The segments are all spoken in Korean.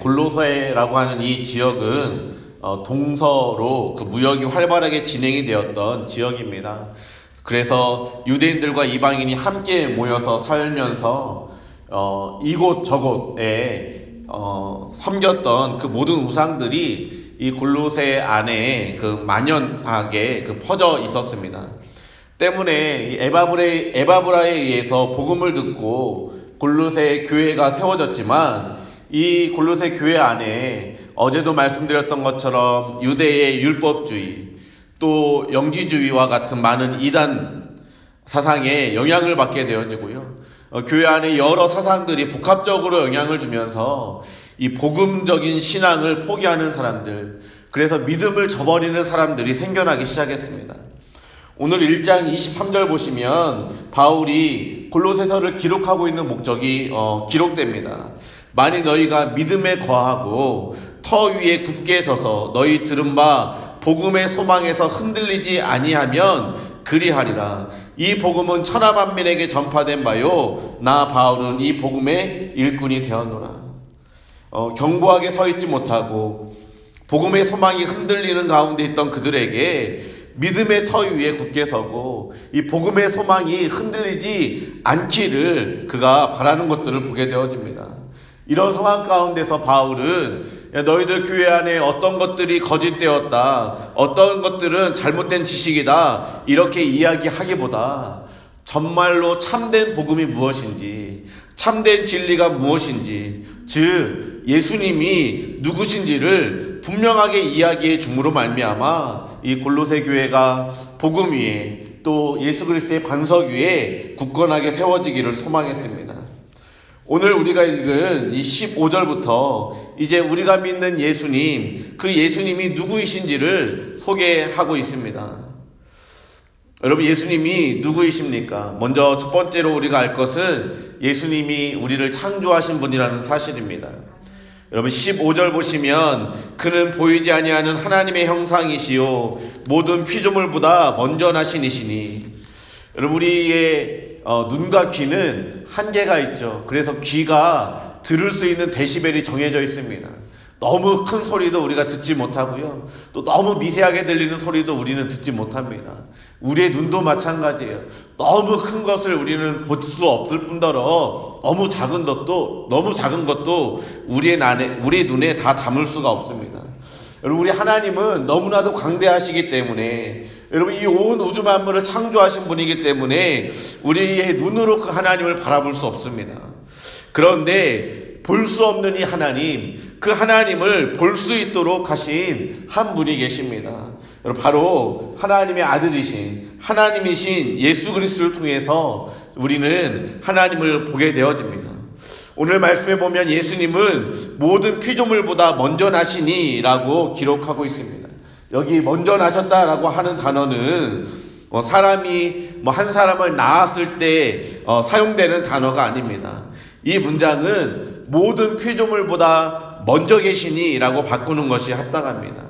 골로새라고 하는 이 지역은 어, 동서로 그 무역이 활발하게 진행이 되었던 지역입니다. 그래서 유대인들과 이방인이 함께 모여서 살면서 어, 이곳 저곳에 어, 섬겼던 그 모든 우상들이 이 골로새 안에 그 만연하게 그 퍼져 있었습니다. 때문에 에바브레, 에바브라에 의해서 복음을 듣고 골로새 교회가 세워졌지만 이 골로새 교회 안에 어제도 말씀드렸던 것처럼 유대의 율법주의 또 영지주의와 같은 많은 이단 사상에 영향을 받게 되어지고요. 어, 교회 안에 여러 사상들이 복합적으로 영향을 주면서 이 복음적인 신앙을 포기하는 사람들, 그래서 믿음을 저버리는 사람들이 생겨나기 시작했습니다. 오늘 1장 23절 보시면 바울이 골로새서를 기록하고 있는 목적이 어, 기록됩니다. 만일 너희가 믿음에 거하고 터 위에 굳게 서서 너희 들은 바 복음의 소망에서 흔들리지 아니하면 그리하리라. 이 복음은 천하 만민에게 전파된 바요. 나 바울은 이 복음의 일꾼이 되었노라. 어, 견고하게 서 있지 못하고 복음의 소망이 흔들리는 가운데 있던 그들에게 믿음의 터 위에 굳게 서고 이 복음의 소망이 흔들리지 않기를 그가 바라는 것들을 보게 되어집니다. 이런 상황 가운데서 바울은 너희들 교회 안에 어떤 것들이 거짓되었다, 어떤 것들은 잘못된 지식이다, 이렇게 이야기하기보다 정말로 참된 복음이 무엇인지, 참된 진리가 무엇인지, 즉 예수님이 누구신지를 분명하게 이야기해 줌으로 말미암아 이 골로새 교회가 복음 위에 또 예수 그리스도의 반석 위에 굳건하게 세워지기를 소망했습니다. 오늘 우리가 읽은 이 15절부터 이제 우리가 믿는 예수님, 그 예수님이 누구이신지를 소개하고 있습니다. 여러분, 예수님이 누구이십니까? 먼저 첫 번째로 우리가 알 것은 예수님이 우리를 창조하신 분이라는 사실입니다. 여러분 15절 보시면 그는 보이지 아니하는 하나님의 형상이시요 모든 피조물보다 먼저 나신 이시니 여러분 우리의 어, 눈과 귀는 한계가 있죠. 그래서 귀가 들을 수 있는 데시벨이 정해져 있습니다. 너무 큰 소리도 우리가 듣지 못하고요. 또 너무 미세하게 들리는 소리도 우리는 듣지 못합니다. 우리의 눈도 마찬가지예요. 너무 큰 것을 우리는 볼 수 없을 뿐더러 너무 작은 것도 너무 작은 것도 우리의 난에 우리의 눈에 다 담을 수가 없습니다. 여러분 우리 하나님은 너무나도 광대하시기 때문에 여러분 이 온 우주 만물을 창조하신 분이기 때문에 우리의 눈으로 그 하나님을 바라볼 수 없습니다. 그런데 볼 수 없는 이 하나님, 그 하나님을 볼 수 있도록 하신 한 분이 계십니다. 바로 하나님의 아들이신 하나님이신 예수 그리스도를 통해서 우리는 하나님을 보게 되어집니다. 오늘 말씀에 보면 예수님은 모든 피조물보다 먼저 나시니라고 기록하고 있습니다. 여기 먼저 나셨다라고 하는 단어는 뭐 사람이 뭐 한 사람을 낳았을 때 어 사용되는 단어가 아닙니다. 이 문장은 모든 피조물보다 먼저 계시니라고 바꾸는 것이 합당합니다.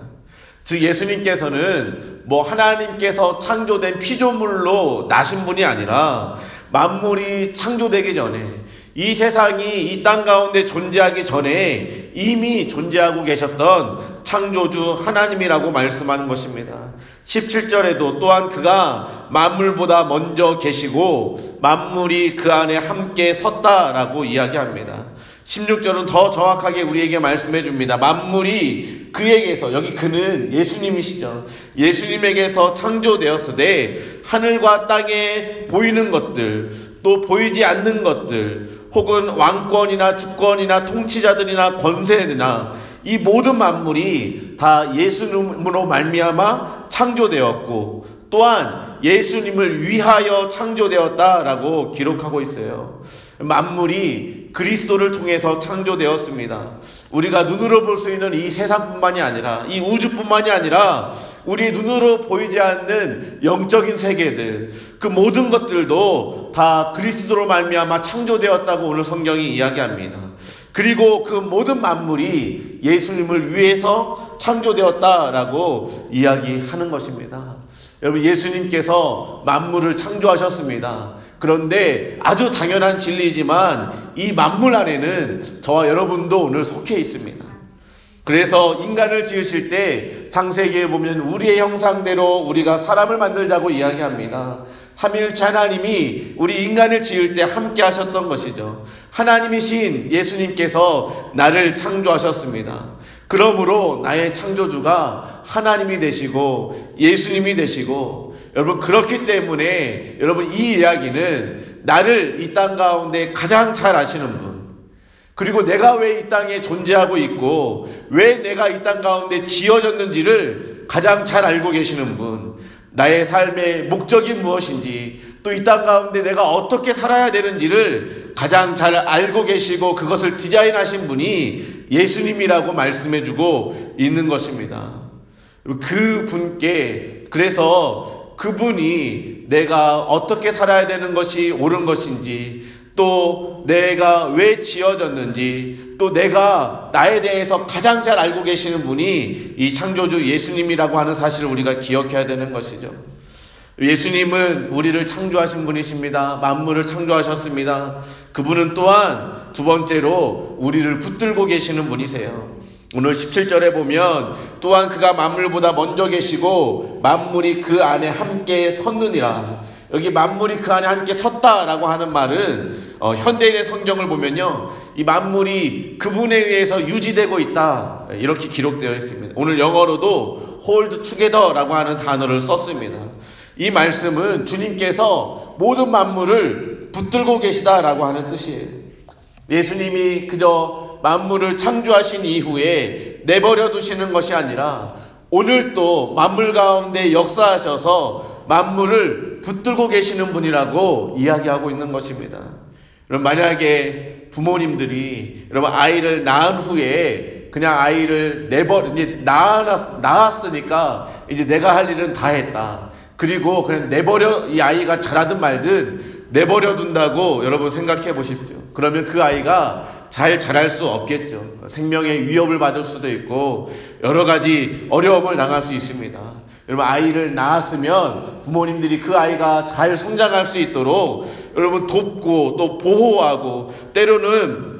즉 예수님께서는 뭐 하나님께서 창조된 피조물로 나신 분이 아니라 만물이 창조되기 전에 이 세상이 이 땅 가운데 존재하기 전에 이미 존재하고 계셨던 창조주 하나님이라고 말씀하는 것입니다. 17절에도 또한 그가 만물보다 먼저 계시고 만물이 그 안에 함께 섰다라고 이야기합니다. 16절은 더 정확하게 우리에게 말씀해 줍니다. 만물이 그에게서 여기 그는 예수님이시죠. 예수님에게서 창조되었으되 하늘과 땅에 보이는 것들 또 보이지 않는 것들 혹은 왕권이나 주권이나 통치자들이나 권세나 이 모든 만물이 다 예수님으로 말미암아 창조되었고 또한 예수님을 위하여 창조되었다라고 기록하고 있어요. 만물이 그리스도를 통해서 창조되었습니다. 우리가 눈으로 볼 수 있는 이 세상뿐만이 아니라 이 우주뿐만이 아니라 우리 눈으로 보이지 않는 영적인 세계들 그 모든 것들도 다 그리스도로 말미암아 창조되었다고 오늘 성경이 이야기합니다. 그리고 그 모든 만물이 예수님을 위해서 창조되었다라고 이야기하는 것입니다. 여러분, 예수님께서 만물을 창조하셨습니다. 그런데 아주 당연한 진리이지만 이 만물 안에는 저와 여러분도 오늘 속해 있습니다. 그래서 인간을 지으실 때 창세기에 보면 우리의 형상대로 우리가 사람을 만들자고 이야기합니다. 삼일체 하나님이 우리 인간을 지을 때 함께 하셨던 것이죠. 하나님이신 예수님께서 나를 창조하셨습니다. 그러므로 나의 창조주가 하나님이 되시고 예수님이 되시고 여러분 그렇기 때문에 여러분 이 이야기는 나를 이 땅 가운데 가장 잘 아시는 분. 그리고 내가 왜 이 땅에 존재하고 있고 왜 내가 이 땅 가운데 지어졌는지를 가장 잘 알고 계시는 분. 나의 삶의 목적이 무엇인지 또 이 땅 가운데 내가 어떻게 살아야 되는지를 가장 잘 알고 계시고 그것을 디자인하신 분이 예수님이라고 말씀해주고 있는 것입니다. 그 분께 그래서 그분이 내가 어떻게 살아야 되는 것이 옳은 것인지 또 내가 왜 지어졌는지 또 내가 나에 대해서 가장 잘 알고 계시는 분이 이 창조주 예수님이라고 하는 사실을 우리가 기억해야 되는 것이죠. 예수님은 우리를 창조하신 분이십니다. 만물을 창조하셨습니다. 그분은 또한 두 번째로 우리를 붙들고 계시는 분이세요. 오늘 17절에 보면 또한 그가 만물보다 먼저 계시고 만물이 그 안에 함께 섰느니라. 여기 만물이 그 안에 함께 섰다라고 하는 말은 어, 현대인의 성경을 보면요. 이 만물이 그분에 의해서 유지되고 있다. 이렇게 기록되어 있습니다. 오늘 영어로도 hold together라고 하는 단어를 썼습니다. 이 말씀은 주님께서 모든 만물을 붙들고 계시다라고 하는 뜻이에요. 예수님이 그저 만물을 창조하신 이후에 내버려 두시는 것이 아니라 오늘 또 만물 가운데 역사하셔서 만물을 붙들고 계시는 분이라고 이야기하고 있는 것입니다. 여러분 만약에 부모님들이 여러분 아이를 낳은 후에 그냥 아이를 내버 이제 낳았, 낳았으니까 이제 내가 할 일은 다 했다. 그리고 그냥 내버려 이 아이가 자라든 말든 내버려 둔다고 여러분 생각해 보십시오. 그러면 그 아이가 잘 자랄 수 없겠죠. 생명의 위협을 받을 수도 있고 여러 가지 어려움을 당할 수 있습니다. 여러분 아이를 낳았으면 부모님들이 그 아이가 잘 성장할 수 있도록 여러분 돕고 또 보호하고 때로는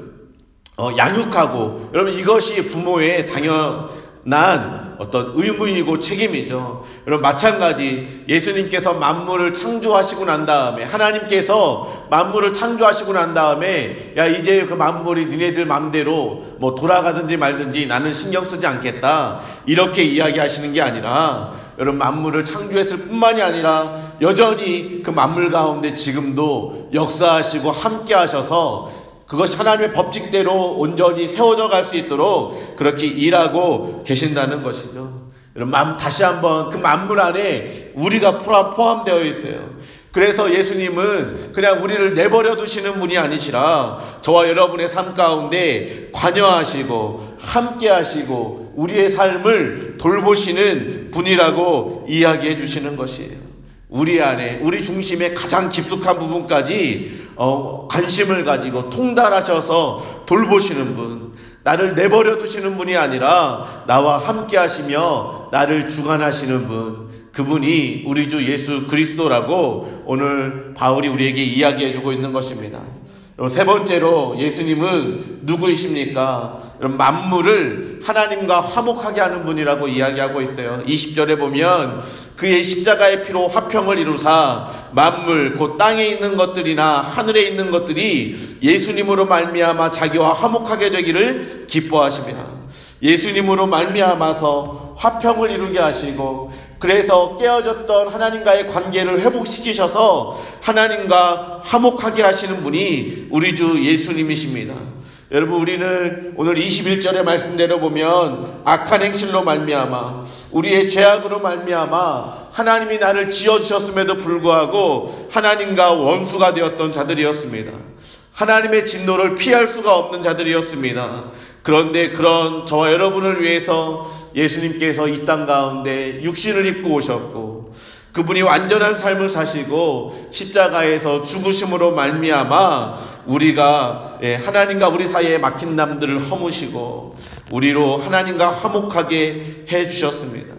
어, 양육하고 여러분 이것이 부모의 당연 한 어떤 의무이고 책임이죠. 여러분 마찬가지 예수님께서 만물을 창조하시고 난 다음에 하나님께서 만물을 창조하시고 난 다음에 야 이제 그 만물이 니네들 맘대로 뭐 돌아가든지 말든지 나는 신경 쓰지 않겠다 이렇게 이야기하시는 게 아니라 여러분 만물을 창조했을 뿐만이 아니라 여전히 그 만물 가운데 지금도 역사하시고 함께 하셔서 그것이 하나님의 법칙대로 온전히 세워져 갈 수 있도록 그렇게 일하고 계신다는 것이죠. 여러분, 다시 한번 그 만물 안에 우리가 포함되어 있어요. 그래서 예수님은 그냥 우리를 내버려 두시는 분이 아니시라 저와 여러분의 삶 가운데 관여하시고 함께 하시고 우리의 삶을 돌보시는 분이라고 이야기해 주시는 것이에요. 우리 안에 우리 중심의 가장 깊숙한 부분까지 어, 관심을 가지고 통달하셔서 돌보시는 분, 나를 내버려 두시는 분이 아니라 나와 함께 하시며 나를 주관하시는 분, 그분이 우리 주 예수 그리스도라고 오늘 바울이 우리에게 이야기해 주고 있는 것입니다. 세 번째로 예수님은 누구이십니까? 만물을 하나님과 화목하게 하는 분이라고 이야기하고 있어요. 20절에 보면 그의 십자가의 피로 화평을 이루사 만물 곧 땅에 있는 것들이나 하늘에 있는 것들이 예수님으로 말미암아 자기와 화목하게 되기를 기뻐하십니다. 예수님으로 말미암아서 화평을 이루게 하시고 그래서 깨어졌던 하나님과의 관계를 회복시키셔서 하나님과 화목하게 하시는 분이 우리 주 예수님이십니다. 여러분 우리는 오늘 21절의 말씀대로 보면 악한 행실로 말미암아 우리의 죄악으로 말미암아 하나님이 나를 지어 주셨음에도 불구하고 하나님과 원수가 되었던 자들이었습니다. 하나님의 진노를 피할 수가 없는 자들이었습니다. 그런데 그런 저와 여러분을 위해서 예수님께서 이 땅 가운데 육신을 입고 오셨고 그분이 완전한 삶을 사시고 십자가에서 죽으심으로 말미암아 우리가 예, 하나님과 우리 사이에 막힌 남들을 허무시고 우리로 하나님과 화목하게 해 주셨습니다.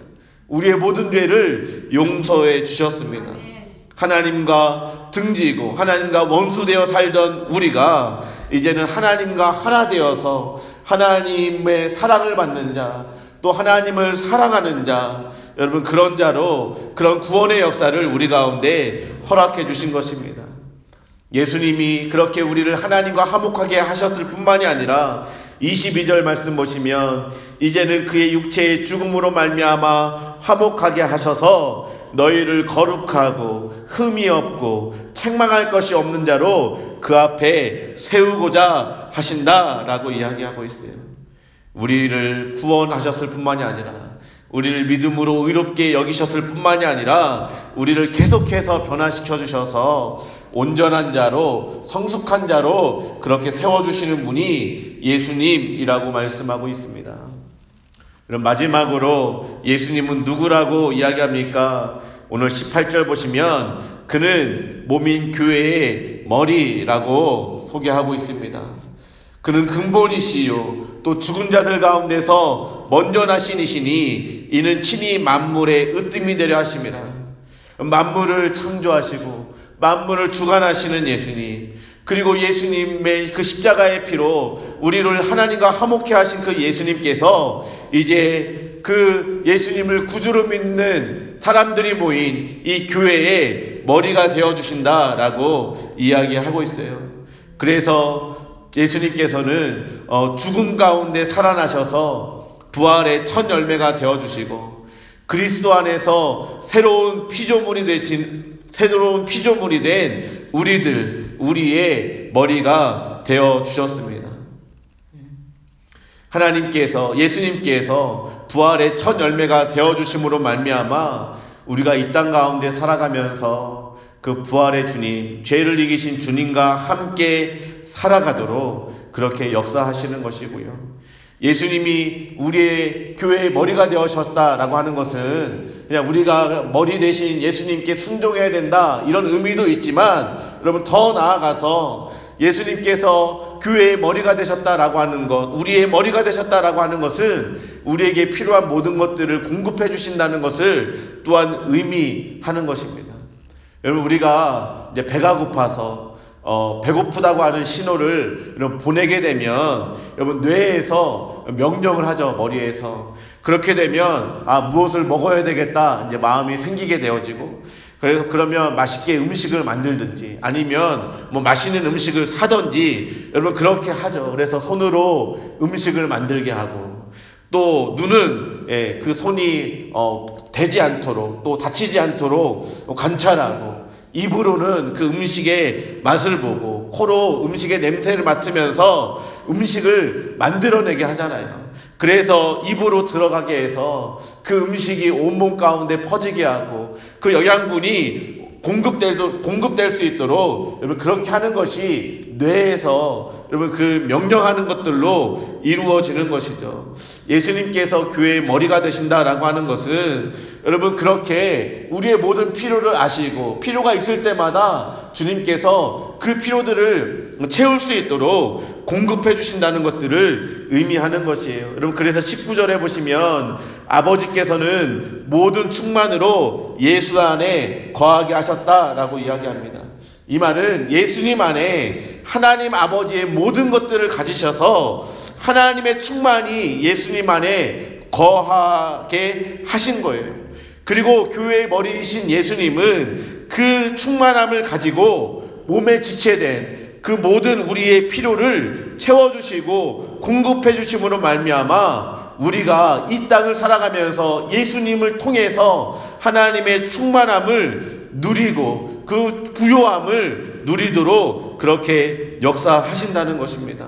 우리의 모든 죄를 용서해 주셨습니다. 하나님과 등지고 하나님과 원수되어 살던 우리가 이제는 하나님과 하나 되어서 하나님의 사랑을 받는 자, 또 하나님을 사랑하는 자, 여러분 그런 자로 그런 구원의 역사를 우리 가운데 허락해 주신 것입니다. 예수님이 그렇게 우리를 하나님과 화목하게 하셨을 뿐만이 아니라 22절 말씀 보시면 이제는 그의 육체의 죽음으로 말미암아 화목하게 하셔서 너희를 거룩하고 흠이 없고 책망할 것이 없는 자로 그 앞에 세우고자 하신다라고 이야기하고 있어요. 우리를 구원하셨을 뿐만이 아니라 우리를 믿음으로 의롭게 여기셨을 뿐만이 아니라 우리를 계속해서 변화시켜 주셔서 온전한 자로 성숙한 자로 그렇게 세워 주시는 분이 예수님이라고 말씀하고 있습니다. 그럼 마지막으로 예수님은 누구라고 이야기합니까? 오늘 18절 보시면 그는 몸인 교회의 머리라고 소개하고 있습니다. 그는 근본이시요 또 죽은 자들 가운데서 먼저 나신 이시니 이는 친히 만물의 으뜸이 되려 하십니다. 만물을 창조하시고 만물을 주관하시는 예수님 그리고 예수님의 그 십자가의 피로 우리를 하나님과 화목해 하신 그 예수님께서 이제 그 예수님을 구주로 믿는 사람들이 모인 이 교회의 머리가 되어 주신다라고 이야기하고 있어요. 그래서 예수님께서는 어, 죽음 가운데 살아나셔서 부활의 첫 열매가 되어 주시고 그리스도 안에서 새로운 피조물이 되신 새로운 피조물이 된 우리들 우리의 머리가 되어 주셨습니다. 하나님께서 예수님께서 부활의 첫 열매가 되어 주심으로 말미암아 우리가 이 땅 가운데 살아가면서 그 부활의 주님, 죄를 이기신 주님과 함께 살아가도록 그렇게 역사하시는 것이고요. 예수님이 우리의 교회의 머리가 되어셨다라고 하는 것은 그냥 우리가 머리 대신 예수님께 순종해야 된다 이런 의미도 있지만 여러분 더 나아가서 예수님께 서 교회의 머리가 되셨다라고 하는 것, 우리의 머리가 되셨다라고 하는 것은 우리에게 필요한 모든 것들을 공급해 주신다는 것을 또한 의미하는 것입니다. 여러분 우리가 이제 배가 고파서 어, 배고프다고 하는 신호를 보내게 되면 여러분 뇌에서 명령을 하죠 머리에서 그렇게 되면 아 무엇을 먹어야 되겠다 이제 마음이 생기게 되어지고 그래서 그러면 맛있게 음식을 만들든지 아니면 뭐 맛있는 음식을 사든지 여러분 그렇게 하죠. 그래서 손으로 음식을 만들게 하고 또 눈은 예, 그 손이 어, 되지 않도록 또 다치지 않도록 관찰하고 입으로는 그 음식의 맛을 보고 코로 음식의 냄새를 맡으면서 음식을 만들어내게 하잖아요. 그래서 입으로 들어가게 해서 그 음식이 온몸 가운데 퍼지게 하고 그 영양분이 공급될, 공급될 수 있도록 여러분 그렇게 하는 것이 뇌에서 여러분 그 명령하는 것들로 이루어지는 것이죠. 예수님께서 교회의 머리가 되신다라고 하는 것은 여러분 그렇게 우리의 모든 필요를 아시고 필요가 있을 때마다 주님께서 그 필요들을 채울 수 있도록 공급해 주신다는 것들을 의미하는 것이에요. 여러분 그래서 19절에 보시면 아버지께서는 모든 충만으로 예수 안에 거하게 하셨다라고 이야기합니다. 이 말은 예수님 안에 하나님 아버지의 모든 것들을 가지셔서 하나님의 충만이 예수님 안에 거하게 하신 거예요. 그리고 교회의 머리이신 예수님은 그 충만함을 가지고 몸에 지체된 그 모든 우리의 필요를 채워주시고 공급해주심으로 말미암아 우리가 이 땅을 살아가면서 예수님을 통해서 하나님의 충만함을 누리고 그 부요함을 누리도록 그렇게 역사하신다는 것입니다.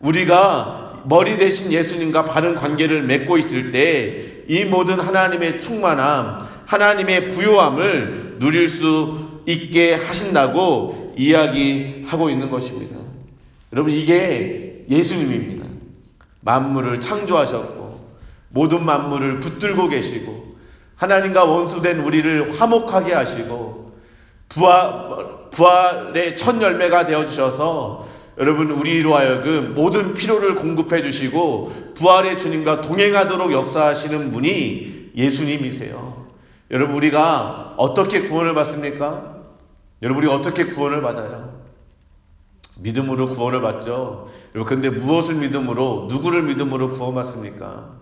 우리가 머리 대신 예수님과 바른 관계를 맺고 있을 때 이 모든 하나님의 충만함, 하나님의 부요함을 누릴 수 있게 하신다고 이야기하고 있는 것입니다. 여러분 이게 예수님입니다. 만물을 창조하셨고 모든 만물을 붙들고 계시고 하나님과 원수된 우리를 화목하게 하시고 부활, 부활의 첫 열매가 되어 주셔서 여러분 우리로 하여금 모든 필요를 공급해 주시고 부활의 주님과 동행하도록 역사하시는 분이 예수님이세요. 여러분 우리가 어떻게 구원을 받습니까? 여러분, 우리 어떻게 구원을 받아요? 믿음으로 구원을 받죠. 여러분, 근데 무엇을 믿음으로, 누구를 믿음으로 구원받습니까?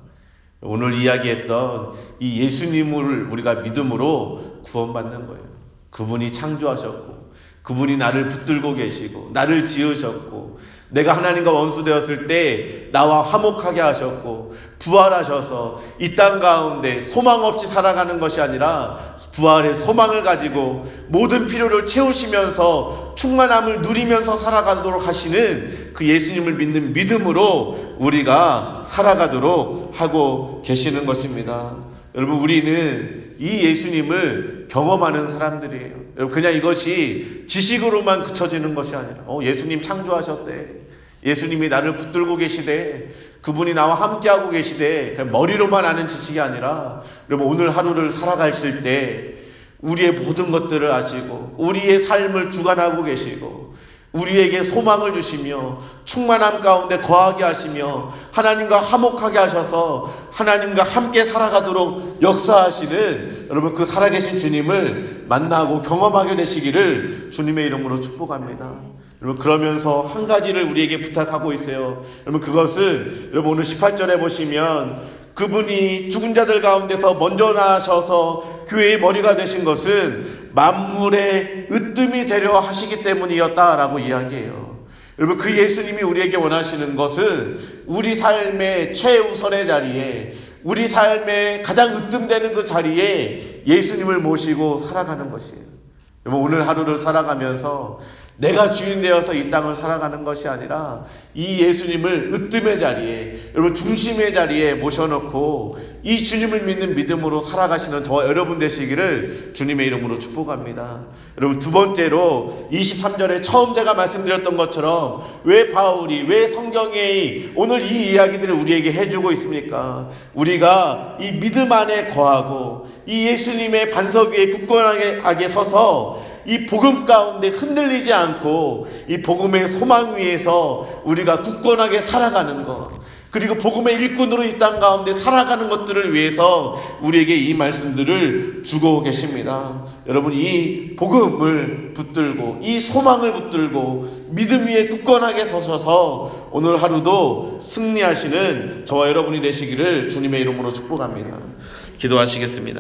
오늘 이야기했던 이 예수님을 우리가 믿음으로 구원받는 거예요. 그분이 창조하셨고, 그분이 나를 붙들고 계시고, 나를 지으셨고, 내가 하나님과 원수 되었을 때 나와 화목하게 하셨고, 부활하셔서 이 땅 가운데 소망 없이 살아가는 것이 아니라 부활의 소망을 가지고 모든 필요를 채우시면서 충만함을 누리면서 살아가도록 하시는 그 예수님을 믿는 믿음으로 우리가 살아가도록 하고 계시는 것입니다. 여러분, 우리는 이 예수님을 경험하는 사람들이에요. 여러분, 그냥 이것이 지식으로만 그쳐지는 것이 아니라, 어, 예수님 창조하셨대. 예수님이 나를 붙들고 계시되 그분이 나와 함께하고 계시되 머리로만 아는 지식이 아니라 여러분 오늘 하루를 살아가실 때 우리의 모든 것들을 아시고 우리의 삶을 주관하고 계시고 우리에게 소망을 주시며 충만함 가운데 거하게 하시며 하나님과 화목하게 하셔서 하나님과 함께 살아가도록 역사하시는 여러분 그 살아계신 주님을 만나고 경험하게 되시기를 주님의 이름으로 축복합니다. 여러분 그러면서 한 가지를 우리에게 부탁하고 있어요. 여러분 그것은 여러분 오늘 18절에 보시면 그분이 죽은 자들 가운데서 먼저 나셔서 교회의 머리가 되신 것은 만물의 으뜸이 되려 하시기 때문이었다라고 이야기해요. 여러분 그 예수님이 우리에게 원하시는 것은 우리 삶의 최우선의 자리에 우리 삶의 가장 으뜸되는 그 자리에 예수님을 모시고 살아가는 것이에요. 여러분 오늘 하루를 살아가면서 내가 주인 되어서 이 땅을 살아가는 것이 아니라 이 예수님을 으뜸의 자리에 여러분 중심의 자리에 모셔놓고 이 주님을 믿는 믿음으로 살아가시는 저와 여러분 되시기를 주님의 이름으로 축복합니다. 여러분 두 번째로 23절에 처음 제가 말씀드렸던 것처럼 왜 바울이 왜 성경이 오늘 이 이야기들을 우리에게 해주고 있습니까? 우리가 이 믿음 안에 거하고 이 예수님의 반석 위에 굳건하게 서서 이 복음 가운데 흔들리지 않고 이 복음의 소망 위에서 우리가 굳건하게 살아가는 것. 그리고 복음의 일꾼으로 이 땅 가운데 살아가는 것들을 위해서 우리에게 이 말씀들을 주고 계십니다. 여러분 이 복음을 붙들고 이 소망을 붙들고 믿음 위에 굳건하게 서셔서 오늘 하루도 승리하시는 저와 여러분이 되시기를 주님의 이름으로 축복합니다. 기도하시겠습니다.